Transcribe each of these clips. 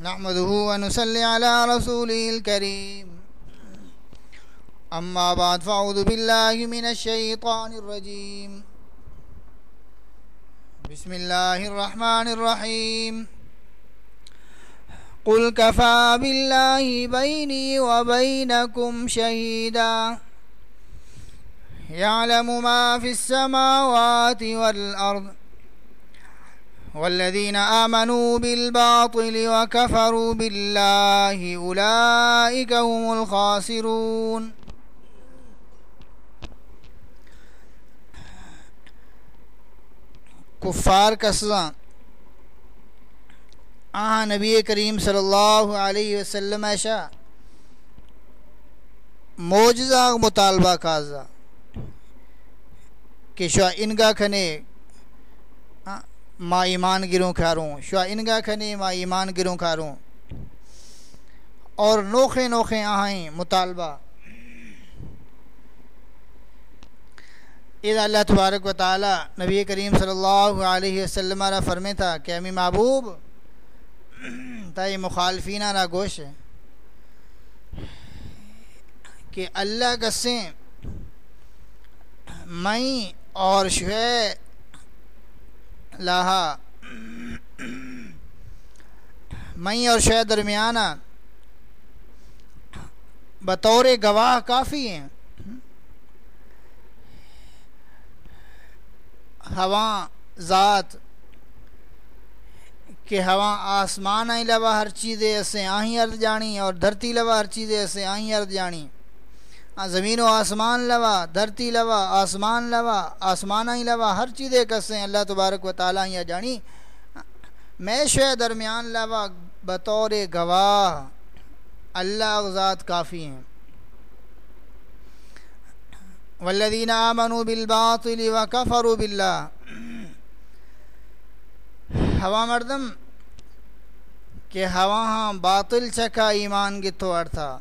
نحمده ونصلي على رسوله الكريم. أما بعد فأعوذ بالله من الشيطان الرجيم. بسم الله الرحمن الرحيم. قل كفى بالله بيني وبينكم شهيدا. يعلم ما في السماوات والأرض. والذين آمنوا بالباطل وكفروا بالله أولئك هم الخاسرون کفار کساں آہاں نبی کریم صلی اللہ علیہ وسلم ایشا۔ موجزہ مطالبہ کازا۔ کہ شو انگا کھنے ما ایمان گروں کھاروں شو انگا کھنے ما ایمان گروں کھاروں۔ اور نوخے نوخے آہیں مطالبہ۔ اذا اللہ تبارک و تعالی نبی کریم صلی اللہ علیہ وسلم را فرمے تھا کہ امی محبوب تائی مخالفین را گوش کہ اللہ کسیں میں اور شہ لاہا۔ میں اور شہ درمیانہ بطور گواہ کافی ہیں۔ ہوا ذات کہ ہوا آسمان آئی لوا ہر چیز ایسے آہیں ارد جانی اور دھرتی لوا ہر چیز ایسے آہیں ارد جانی۔ ہاں، زمین و آسمان لوا، دھرتی لوا، آسمان لوا آسمان آئی لوا، ہر چیز ایک اسے اللہ تبارک و تعالیٰ یا جانی۔ میں شہ درمیان لوا، بطور گواہ۔ اللہ ذات کافی ہیں۔ والذین آمنوا بالباطل وکفروا باللہ۔ ہوا مردم، کہ ہوا ہاں باطل چکا ایمان گتو ارتھا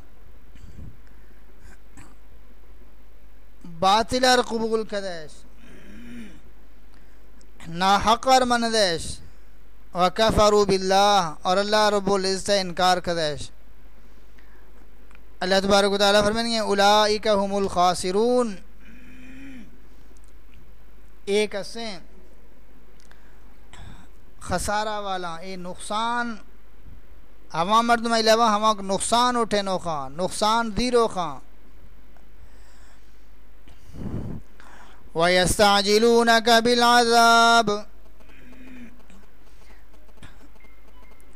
باطل ار قبول کدیش؟ نا حق ار مندیش وکفروا باللہ اور اللہ رب العزت انکار کدیش؟ اللہ تبارک و تعالیٰ فرمائیں گے اولائک هم الخاسرون۔ ایک اسیں خسارہ والا، اے نقصان، ہوا مرد میں علاوہ ہوا نقصان اٹھے نو خاں نقصان دیرو خاں وَيَسْتَعْجِلُونَكَ بِالْعَذَابِ۔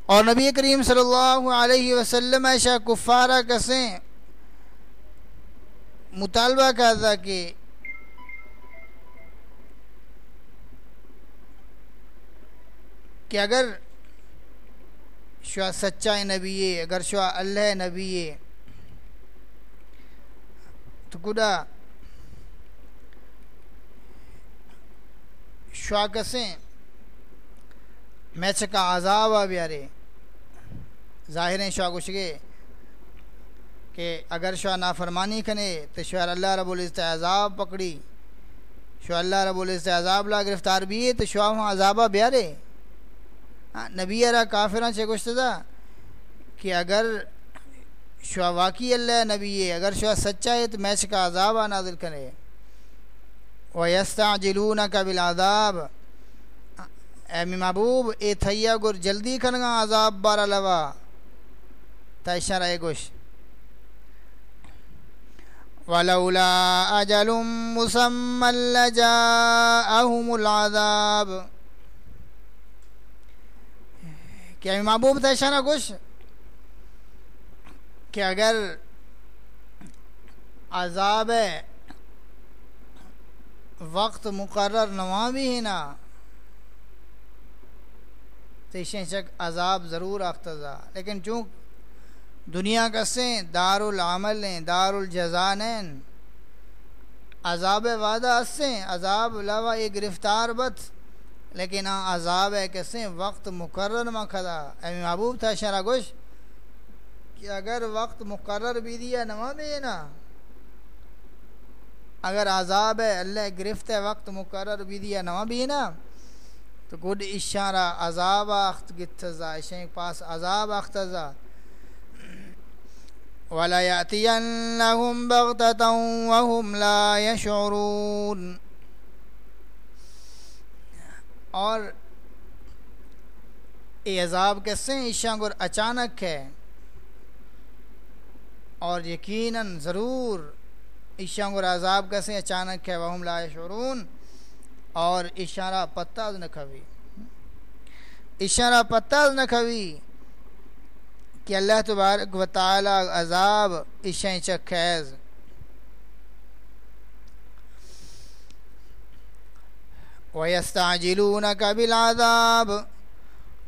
اور نبی کریم صلی اللہ علیہ وسلم ایشا کفارہ کسیں، مطالبہ کا کہ کہ اگر شوا سچا نبی اگر شوا اللہ نبی تو کدا شوا کسیں میں چکا عذاب آ بیارے۔ ظاہر ہیں شوا کچھ گے کہ اگر شوا نافرمانی کنے تو شوا اللہ رب العزت عذاب پکڑی۔ شوا اللہ رب العزت عذاب لا گرفتار بھی ہے تو شوا وہاں عذابہ بیارے۔ ہاں، نبی ارا کافران سے کچھ تھا کہ اگر شوا واقعی اللہ نبی ہے، اگر شوا سچا ہے تو میچ کا عذاب نازل کرے۔ وَيَسْتَعْجِلُونَكَ بِالْعَذَابِ۔ اے می محبوب، اے تھیا گر، جلدی کھنگا عذاب بارا لوا۔ تا اشارہ اے گوش۔ وَلَوْلَا أَجَلٌ مُسَمَّ لَجَاءَهُمُ الْعَذَابِ۔ کہ محبوب تھا اشارہ گوش۔ کہ اگر عذاب ہے وقت مقرر نواں بھی ہے نا، تو شک عذاب ضرور اختزا لیکن چون دنیا کا سیں دار العمل ہیں دار الجزان عذاب وعدہ اسیں عذاب لوا ایک گرفتار بت، لیکن ہاں عذاب ہے کسیں وقت مقرر میں کھدا۔ اے محبوب تھا شرح گوش، کہ اگر وقت مقرر بھی دیا نواں بھی ہے نا اگر عذاب ہے، اللہ گرفت ہے، وقت مقرر بھی دیا نواں بھی نا، تو گڈ اشارہ عذاب اخت گتزا اشیں پاس عذاب اختزا ولا يأتينهم بغتة وهم لا يشعرون۔ اور یہ عذاب کیسے ہیں؟ گر اچانک ہے۔ اور یقیناً ضرور گر عذاب کیسے اچانک ہے؟ وہم لا شعرون اور اشارہ پتہ نہ کھوی۔ اشارہ پتہ نہ کھوی کہ اللہ تبارک و تعالی عذاب اشیں چکھیز وَيَسْتَعْجِلُونَكَ بِالْعَذَابِ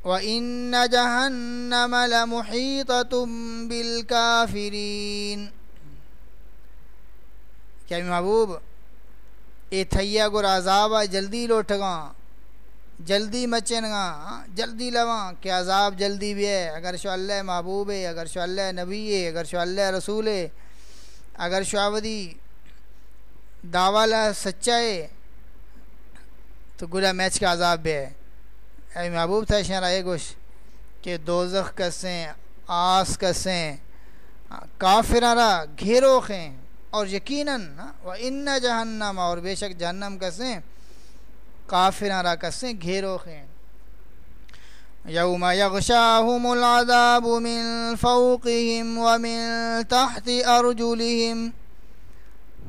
وَإِنَّ جَهَنَّمَ لَمُحِيطَةٌ بِالْكَافِرِينَ۔ کیا محبوب، اے تھیا گر عذاب جلدی لوٹگاں جلدی مچن گا ہاں، جلدی لواں کہ عذاب جلدی بھی ہے۔ اگر شو اللہ محبوب ہے، اگر شو اللہ نبی ہے، اگر شو اللہ رسول ہے، اگر شعودی دعوی سچا ہے، تو گلا میچ کا عذاب بھی ہے۔ اے محبوب تھا شہر آئے گوش کہ دوزخ کسیں، آس کسیں ہاں، کافرارا گھیرو خیں۔ اور یقیناً وہ ان جہنم، اور بے شک جہنم کسیں کافرارا کسیں گھیرو خیں یوم یغشاہم العذاب من فوقهم ومن تحت ارجلهم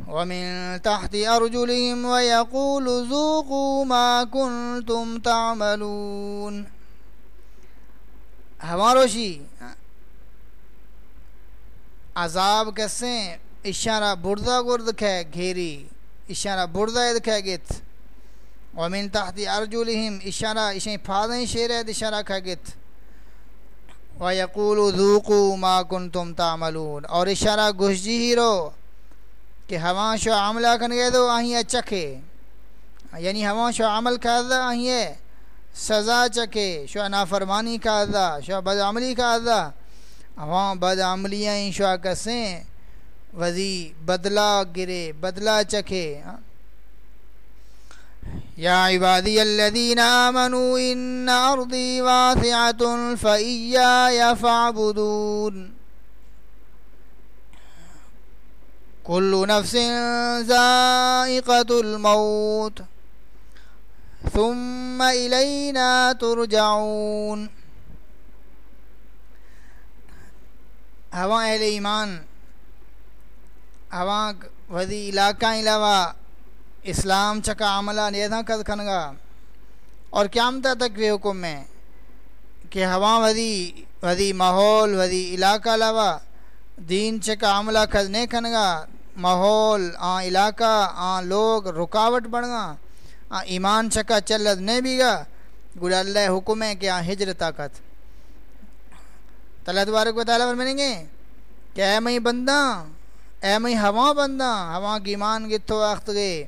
ومن تحت أرجلهم ويقول ذوقوا ما كنتم تعملون۔ ہمارو شی عذاب کسے اشارہ بردہ گرد کھے گھیری، اشارہ بردہ دکھے گت ومن تحت ارجلهم اشارہ، اشیں پھادیں شیرے اشارہ کھے گت وَيَقُولُ ذُوقُوا مَا كُنْتُمْ تَعْمَلُونَ۔ اور اشارہ گھشجی ہی رو کہ ہواں شو عملہ کن گئے دو آہیں چکھے۔ یعنی ہواں شو عمل کا دا آہیں سزا چکے شو نافرمانی کا دا شو بد عملی کا دا ہواں بد عملیاں شو کسیں وزی بدلا گرے، بدلا چکے ہاں۔ یا عبادی الذین آمنوا ان ارضی واسعت فإیا فعبدون كل نفس ذائقة الموت۔ ثم إلينا ترجعون۔ ہوا اہل ایمان ہوا وزی علاقہ علاوہ اسلام چکا عملہ نیدہ کد کھنگا اور قیامتہ تک بھی حکم میں کہ ہوا وزی وزی ماحول وزی علاقہ علاوہ دین چکا عملہ کھزنے کھنگا ماحول آ علاقہ آ لوگ رکاوٹ بڑھ گا آ ایمان چکا چلت نہیں بھی گا گڑ اللہ حکم ہے کہ آ ہجر طاقت تلت بارک و تعالیٰ فرمائیں گے کہ اے میں بندہ اے میں ہوا بندہ، ہوا کی ایمان گتھو وقت گے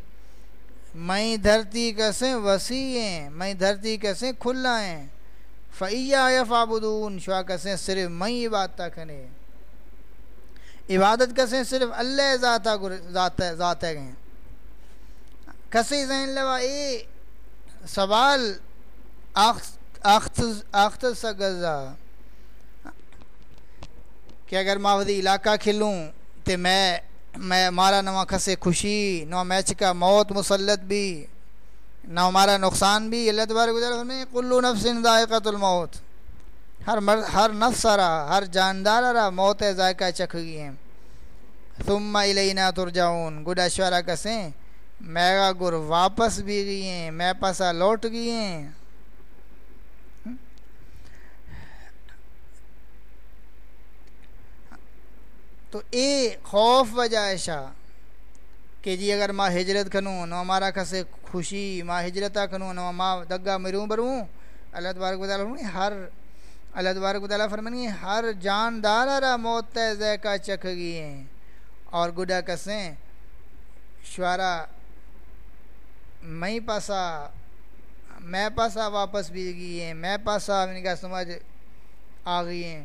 میں دھرتی کیسے وسیع ہیں میں دھرتی کیسے کھلا ہیں۔ فعیہ یا فابدون شوا کیسے صرف میں بات تک عبادت کسے صرف اللہ ذاتہ ذات ذات ہے گئے کسی ذہن لوا، اے سوال آخت سگزا کہ اگر ماودی علاقہ کھلوں تو میں میں مارا نواں کھسے خوشی نو میچ کا موت مسلط بھی نہ ہمارا نقصان بھی، اللہ تبارک گزر ہمیں کلو نفس ذائقۃ الموت۔ ہر مر، ہر نفس رہا ہر جاندار رہا موت ذائقہ چکھ گئی ہیں۔ ثم الینا ترجعون۔ گڈ اشوارا کسیں، میگا گر واپس بھی گئی ہیں میں پسا لوٹ گئی ہیں۔ تو اے خوف وجہ ایشا کہ جی اگر ماں ہجرت کھنوں نو ہمارا کسے خوشی ماں ہجرتا کھنوں نو ماں دگا مروں بروں اللہ تبارک و تعالیٰ ہر اللہ تبارک و تعالیٰ فرمانی ہر جاندار را موت تے زیکا چکھ گئی ہیں۔ اور گڈا کسیں شعرا میں پاسا میں پاسا واپس بھی گئی ہیں، میں پاسا نے کہا، سمجھ آ گئی ہیں۔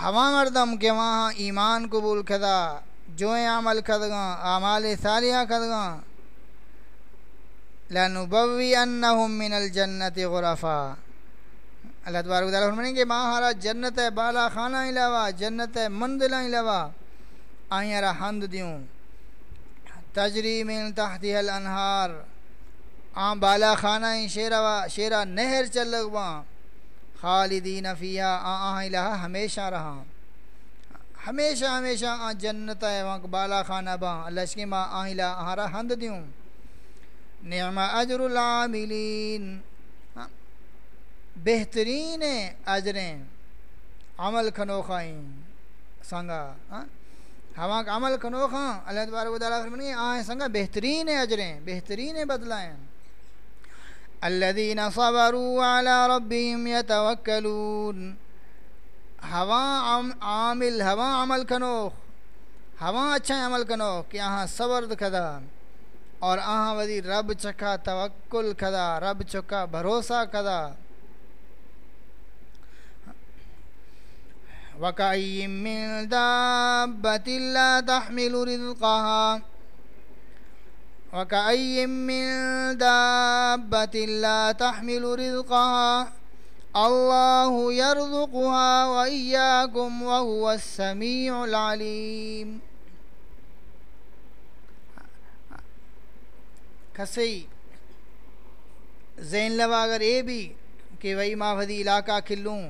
ہوا مردم کے وہاں ایمان قبول کھدا، جوئیں عمل کھدگاں، اعمال ثالیہ کھدگاں۔ لنبوی انہم من الجنت غرفا۔ اللہ تبارک تعالیٰ فرمائیں کہ ماں ہارا جنت ہے، بالا خانہ علاوہ، جنت ہے مندلہ علاوہ۔ آئیں را حمد دیوں۔ تجری من تحتی الانہار۔ آن بالا خانہ شیرہ شیرہ نہر چل لگواں خالدین فیہا آن الہ ہمیشہ رہا ہمیشہ ہمیشہ آن جنت ہے وہاں بالا خانہ با اللہ شکی ما آن الہ آہارا حمد دیوں۔ نعم اجر العاملین۔ ہاں، بہترین اجریں عمل کھنوخائیں سنگا ہاں، ہوا کا عمل کھنوخاں اللہ تبارک و تعالیٰ فرمانی آئیں سنگا، بہترین اجریں، بہترین بدلائیں۔ الذين صبروا على ربهم يتوكلون. ہوا عامل ہوا عمل کنوخ ہوا اچھا عمل کنوخ کہ آہاں صبر کھدا اور آہاں ودی رب چکا توکل کھدا، رب چکا بھروسہ کھدا۔ وَكَأَيِّن مِّن دَابَّةٍ لَّا تَحْمِلُ رِزْقَهَا۔ وكأي من دابة لا تحمل رزقها، الله يرزقها وإياكم وهو السميع العليم۔ کسی زین لوا اگر اے بھی کہ وہی ماہدی علاقہ کھلوں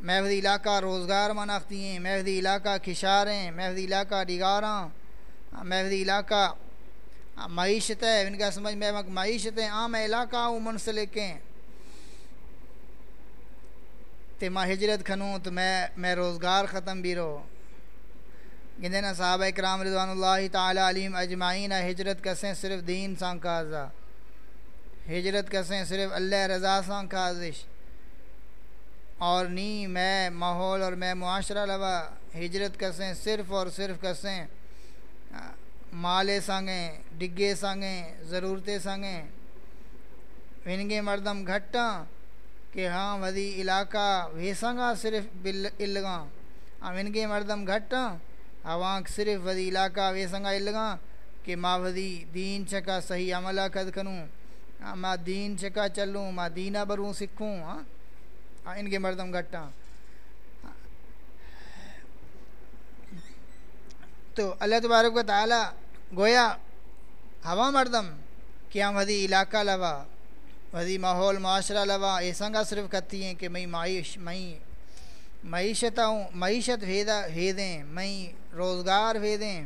محفدی علاقہ روزگار مناختی ہیں محفدی علاقہ کھشاریں محفدی علاقہ ڈگاراں محفدی علاقہ ہاں، معیشت ہے، ان کا سمجھ میں معیشت ہے عام علاقہ ہوں، منسلک ہیں۔ تے ماں ہجرت کھنوں تو میں میں روزگار ختم بھی رو گندے صحابہ اکرام رضوان اللہ تعالی علیم اجمعین، ہجرت کسیں صرف دین سان کازا ہجرت کسیں صرف اللہ رضا سان کازش اور نی میں ماحول اور میں معاشرہ لوا، ہجرت کسیں صرف اور صرف کسیں ہاں، مالے سانگیں ڈگے سانگیں ضرورتیں سانگیں ونگے مردم گھٹاں کہ ہاں ودی علاقہ ویسنگا صرف بل الگاں ہاں ونگے مردم گھٹاں ہاں صرف ودی علاقہ ویسنگا الگاں کہ ماں ودی دین چکا صحیح عملہ قد کنوں۔ ہاں ماں دین چکا چلوں ماں دینہ بروں سکھوں۔ ہاں, ہاں ان کے مردم گھٹاں۔ تو اللہ تبارک و تعالی گویا، ہوا مردم کیا ودی علاقہ لوا، ودی ماحول، معاشرہ لوا ایسا صرف کرتی ہیں کہ میں معیش، میں معیشت ہوں معیشت بھیدا بھیدیں میں روزگار بھیدیں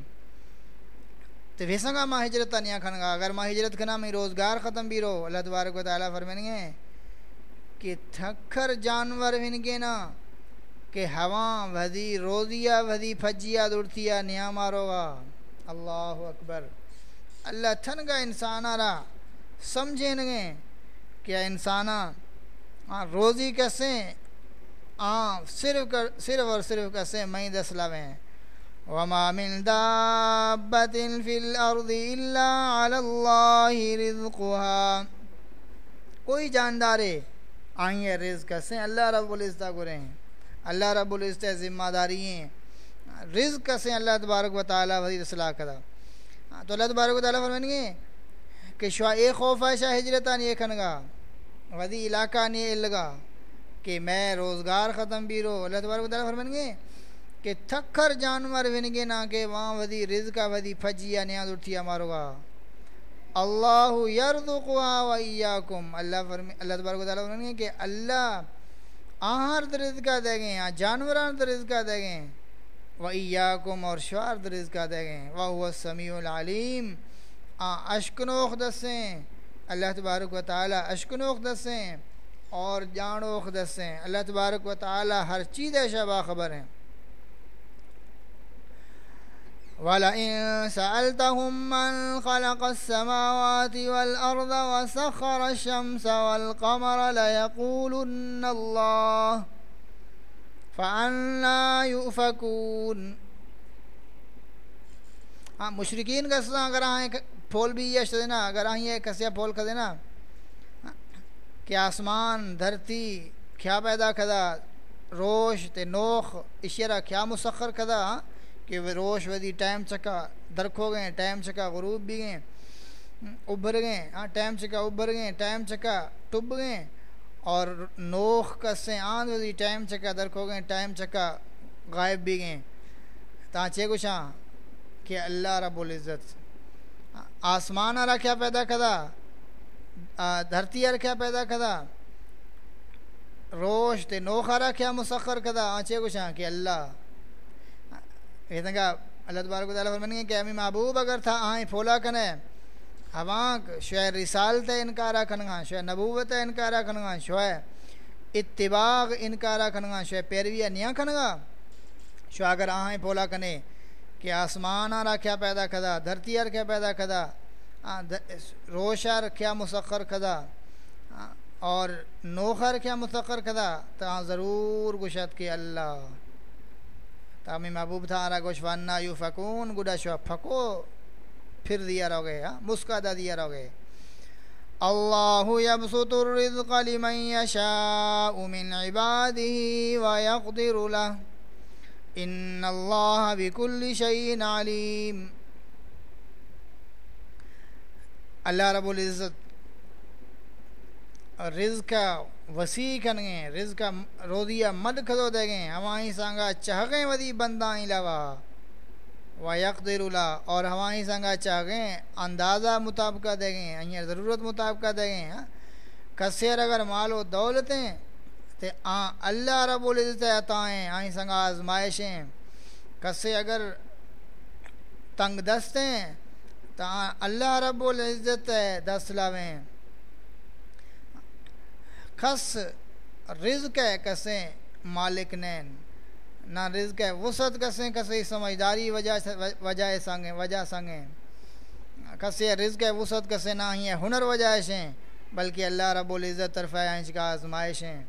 تو ویسا ماں ہجرت نہیں کھنگا اگر ماں ہجرت کھنا میں روزگار ختم بھی رہو اللہ تبارک و تعالیٰ فرمین گے کہ تھکر جانور ونگے نا کہ ہوا ودی روزیا ودی پھجیا دوڑتیا نیا مارو گا اللہ اکبر۔ اللہ تھن گا انسانہ را۔ سمجھیں گے کیا انسانہ روزی کیسے؟ ہاں صرف صرف اور صرف کیسے میں دس لویں وما من دابت فی الارض الا علی اللہ رزقها۔ کوئی جاندارے آئیں رزق کیسے؟ اللہ رب العزتہ گریں اللہ رب العزتہ ذمہ داری ہیں۔ رزق سے اللہ تبارک و تعالیٰ وزیر صلاح کرا ہاں، تو اللہ تبارک و تعالیٰ فرمائیں گے کہ شوا اے خوف ہے شاہ ہجرتا نہیں کھنگا وزی علاقہ نہیں لگا کہ میں روزگار ختم بھی رو۔ اللہ تبارک و تعالیٰ فرمائیں گے کہ تھکر جانور ونگے نا کہ وہاں وزی رزقہ وزی پھجیا نیاز اٹھیا مارو گا۔ اللہ یرزقها و ایاکم۔ اللہ فرمی اللہ تبارک و تعالیٰ فرمائیں گے کہ اللہ آہار رزقہ دے گئے جانوران رزقہ دے گئے وَإِيَّاكُمْ اور شوار درز کا دے گئے وَهُوَ السَّمِيعُ الْعَلِيمُ۔ آن اشکنوخ دسیں اللہ تبارک و تعالی اشکنوخ دسیں اور جان جانوخ دسیں اللہ تبارک و تعالی ہر چیز شبا خبر ہیں۔ وَلَئِن سَأَلْتَهُم مَّن خَلَقَ السَّمَاوَاتِ وَالْأَرْضَ وَسَخَّرَ الشَّمْسَ وَالْقَمَرَ لَيَقُولُنَّ اللَّهُ فَأَنَّا يُؤْفَكُونَ۔ ہاں مشرقین کا سنا اگر آئیں پھول بھی یہ دینا، اگر آئیں یہ کسیا پھول کر دینا، کہ آسمان، دھرتی کیا پیدا کدا روش تے نوخ، اشیرہ کیا مسخر کدا ہاں، کہ روش ودی ٹائم چکا درکھو گئے، ٹائم چکا، غروب بھی گئے، ابھر گئے ہاں ٹائم چکا، ابھر گئے، ٹائم چکا، ٹب گئے۔ اور نوخ کسے آن ودی ٹائم چکا درکھو گئے، ٹائم چکا غائب بھی گئے۔ تاں چے کچھ کہ اللہ رب العزت۔ آسمان آرہ کیا پیدا کدا؟ دھرتی آرہ کیا پیدا کدا؟ روش تے نوخ آرہ کیا مسخر کدا؟ آنچے کچھ کہ اللہ۔ کہتے ہیں اللہ تبارک و تعالیٰ فرمائیں گے کہ امی محبوب، اگر تھا آئیں پھولا کنے ہوانک شوئے رسالت انکارا کنگا شوئے نبوت انکارا کنگا شوئے اتباغ انکارا کنگا شوئے پیرویہ نیا کنگا شوئے اگر آئیں پھولا کنے کہ آسمان آرہ کیا پیدا کدا، دھرتی آر کیا پیدا کدا روشار کیا مسخر کدا اور نوخر کیا مسخر کدا، تو ضرور گشت کہ اللہ تامی محبوب تھا آرہ گوش وانا یو فکون گوڑا شو پھکو۔ پھر دیا رو گئے ہاں، مسکا دا دیا رو گئے اللہ یبسط الرزق لمن یشاء من عباده ویقدر له۔ ان اللہ بکل شیء علیم۔ اللہ رب العزت رزق کا وسیع کنگیں رزق رودیا مد کھدو دے گئیں ہوائیں سانگا چاہگیں ودی بندائیں لوا۔ و یقدر اللہ اور ہوائیں سانگا چاہگیں، اندازہ مطابقہ دے گئیں انہیں یعنی ضرورت مطابقہ دے گئیں ہاں؟ کسیر اگر مال و دولتیں تے آن اللہ رب العزت عطائیں آئیں سانگا آزمائشیں کسے اگر تنگ دستیں تو اللہ رب العزت دست لاویں۔ خس رزق ہے، کسیں مالک نین۔ نہ رزق ہے وسعت کسیں کسے سمجھداری وجہ وجہ سنگیں وجہ سنگیں۔ کسے رزق ہے وسعت کسے نہ ہی ہے، ہنر وجہ ہیں بلکہ اللہ رب العزت طرف انچ کا آزمائش ہیں۔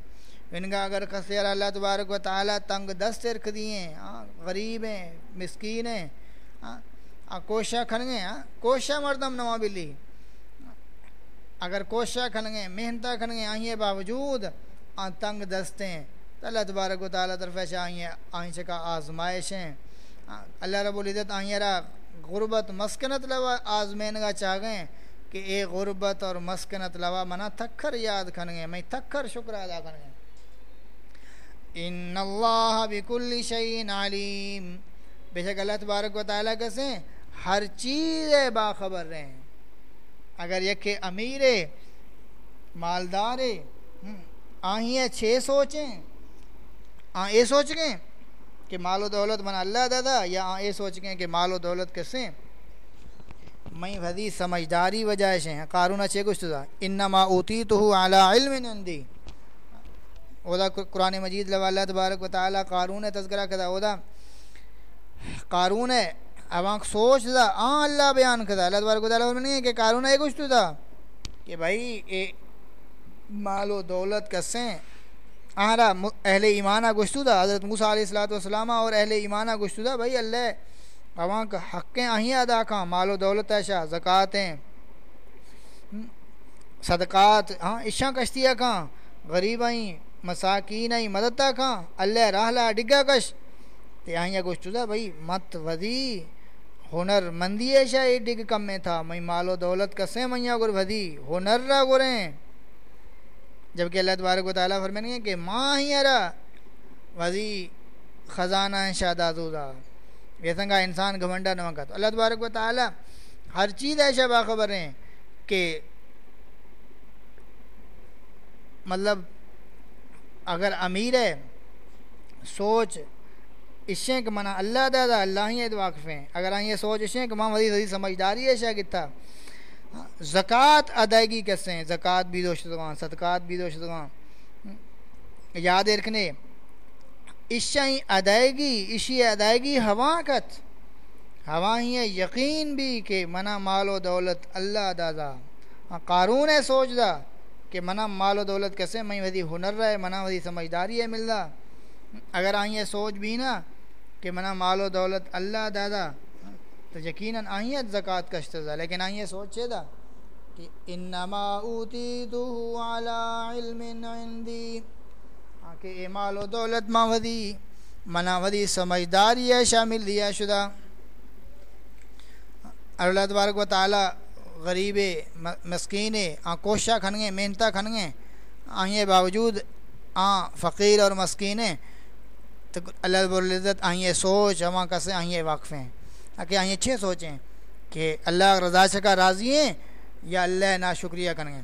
ان کا اگر کسے اللہ تبارک و تعالیٰ تنگ دست رکھ دیے ہاں غریب ہیں، مسکین ہیں ہاں کوشاں کھن گئے ہاں کوشاں مردم نواں بلی۔ اگر کوشاں کھن گئے محنتہ کھن گئے آئیں باوجود آن تنگ دستیں تو اللہ تبارک و تعالیٰ طرف آئیں آئیں چکا آزمائشیں اللہ رب العزت آئیں را غربت مسکنت لوا آزمین گا چاہ گئے کہ اے غربت اور مسکنت لوا منا تھکر یاد کھن گئے میں تھکر شکر ادا کھن گئے ان اللہ بکل شعین علیم۔ بے شک اللہ تبارک و تعالیٰ کسے ہر چیز باخبر رہے ہیں۔ اگر یک امیر مالدار آہیں چھ سوچیں۔ آ، یہ سوچ گئے کہ مال و دولت من اللہ دادا، یا آ، یہ سوچ گئے کہ مال و دولت کسے میں بھدی سمجھداری وجہ سے قارون اچھے کچھ تھا۔ انما اوتی تو اعلیٰ علم نندی اودا قرآن مجید لو اللہ تبارک و تعالیٰ قارون تذکرہ کدا اودا قارون ہے اب سوچ دا آن اللہ بیان کرتا اللہ تبارک و تعالیٰ فرمانی ہے کہ قارون ہے کچھ تو تھا کہ بھائی اے مال و دولت کسیں آہرا اہل ایمانہ گشتودہ حضرت موسیٰ علیہ السلام اور اہل ایمانہ گشتو دا بھائی اللہ اب آنکھ حقیں آہیں ادا کھاں، مال و دولت ایشا زکاتیں صدقات ہاں اشاں کشتیاں کھاں، غریب آئیں، مساکین آئیں مددتا کھاں، اللہ راہ لا ڈگا کش، تے آہیں گشتو دا بھائی، مت ودی، ہنر مندی ایشا ڈگ کم میں تھا، میں مال و دولت کسے میاں گر بھدی ہنر را گریں جبکہ اللہ تبارک و تعالیٰ فرمائیں گے کہ ماں ہی ارا، وزی خزانہ شادازودا یہ سنگا انسان گھمنڈا نہ تو اللہ تبارک و تعالیٰ ہر چیز ایسا باخبر ہیں کہ مطلب اگر امیر ہے، سوچ اشیں کہ منع اللہ دادا، اللہ ہی واقف ہیں۔ اگر آئیں یہ سوچ اشیں کہ ماں مزید حدیث سمجھداری ہے شاہ کتا زکوٰۃ ادائیگی کیسے ہیں؟ زکوٰۃ بھی دوش دگاں صدقات بھی دوش دگاں یاد رکھنے اشیں ادائیگی، اشی ادائیگی ہوا کت۔ ہوا ہی یقین بھی کہ منا مال و دولت اللہ دادا ہاں، قارون ہے سوچ دا کہ منا مال و دولت کیسے؟ میں ودی ہنر رہے منا ودی سمجھداری ہے مل رہا اگر آئیں سوچ بھی نا کہ منا مال و دولت اللہ دادا تو یقیناً آئیں زکوٰۃ کا اشتضا لیکن آئیں سوچے دا کہ انما اوتیتو علی علم عندی۔ کہ اے مال و دولت ما ودی، منا ودی، سمجھداری ہے، شامل دیا شدہ۔ اللہ تبارک و تعالی غریب مسکین آ کوشہ کھنگیں محنتہ کھنگیں۔ آئیں باوجود آ فقیر اور مسکین، تو اللہ رب العزت آئیں سوچ ہماں کسے آئیں واقف ہیں۔ کہ آئیں چھ سوچیں کہ اللہ رضا شکا راضی ہیں یا اللہ نا شکریہ کریں گے۔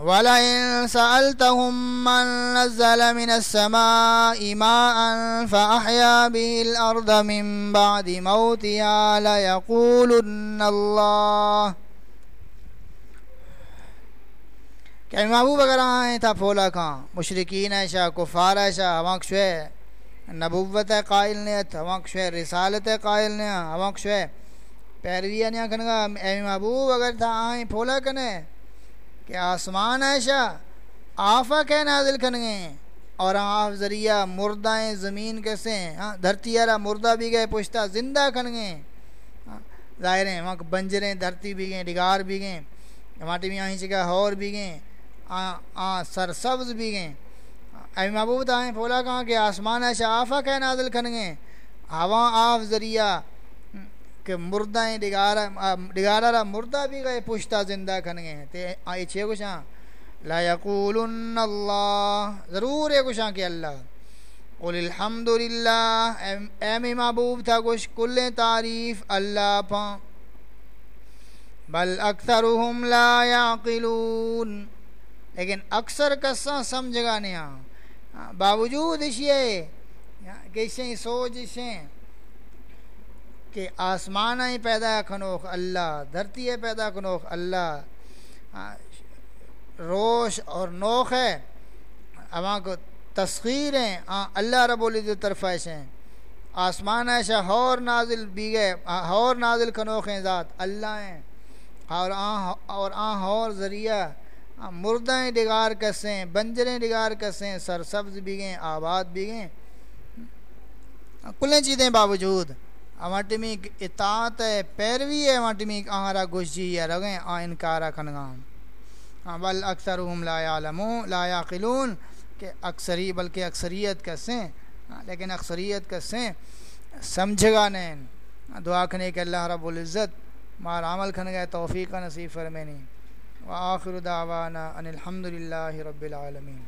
وَلَئِن سَأَلْتَهُم مَّن نَّزَّلَ مِنَ السَّمَاءِ مَاءً فَأَحْيَا بِهِ الْأَرْضَ مِن بَعْدِ مَوْتِهَا لَيَقُولُنَّ اللَّهُ کہ محبوب اگر آئیں تھا پھولا کھاں مشرقین ہے شاہ کفار ہے شاہ ہماک شوے نبوت ہے قائل نے ہماک شوے رسالت ہے قائل نے ہماک شوے پیروی ہے کھنگا اے محبوب اگر تھا آئیں پھولا کنے کہ آسمان ایشا آفا کہ نازل کھنگے اور آف ذریعہ مردائیں زمین کیسے ہیں ہاں دھرتی آرہ مردہ بھی گئے، پشتہ زندہ کھنگے ہاں ظاہر ہیں، وہاں بنجریں، دھرتی بھی گئیں، ڈگار بھی گئیں، ماٹی بھی آہیں چکا ہور بھی گئیں، آ سر سبز بھی گئیں۔ اے محبوب آئیں پھولا کہاں کہ آسمان ایشا آفا کہ نازل کھنگے ہوا آف ذریعہ کہ مردہ ہیں ڈگارا ڈگارا مردہ بھی گئے پشتہ زندہ کھن گئے تے آئی چھے کچھاں لا یقولن اللہ۔ ضرور ہے کچھاں کہ اللہ۔ قل الحمدللہ۔ اے میں محبوب تھا کچھ کل تعریف اللہ پا بل اکثرهم لا یعقلون۔ لیکن اکثر کساں سمجھگا نہیں ہاں۔ ہاں، باوجود اسے کہ اسے سوچ اسے کہ آسمان ہی پیدا کھنوخ اللہ دھرتی ہے پیدا کنوخ اللہ ہاں، روش اور نوخ ہے اواں کو تسخیر ہیں ہاں، اللہ رب العزت طرف ایسے ہیں۔ آسمان ایسا ہور نازل بھی گئے ہور نازل کنوخ ہیں ذات، اللہ ہیں۔ اور آن اور آن ہور ذریعہ ہاں، مردیں ڈگار کسیں، بنجریں ڈگار کسیں، سرسبز بھی گئیں آباد بھی گئیں ہاں، کلیں چیزیں باوجود اماٹی اطاعت ہے، پیروی ہے اماٹی میں آہارا گوشی جی ہے رگیں آ انکارا کھنگام ہاں بل اکثر لا یعلمون، لا یعقلون کہ اکثری، بلکہ اکثریت کسیں ہاں، لیکن اکثریت کسیں سمجھگا نین دعا کھنے کہ اللہ رب العزت مار عمل کھن گئے، توفیق نصیب فرمینی۔ وآخر دعوانا ان الحمدللہ رب العالمین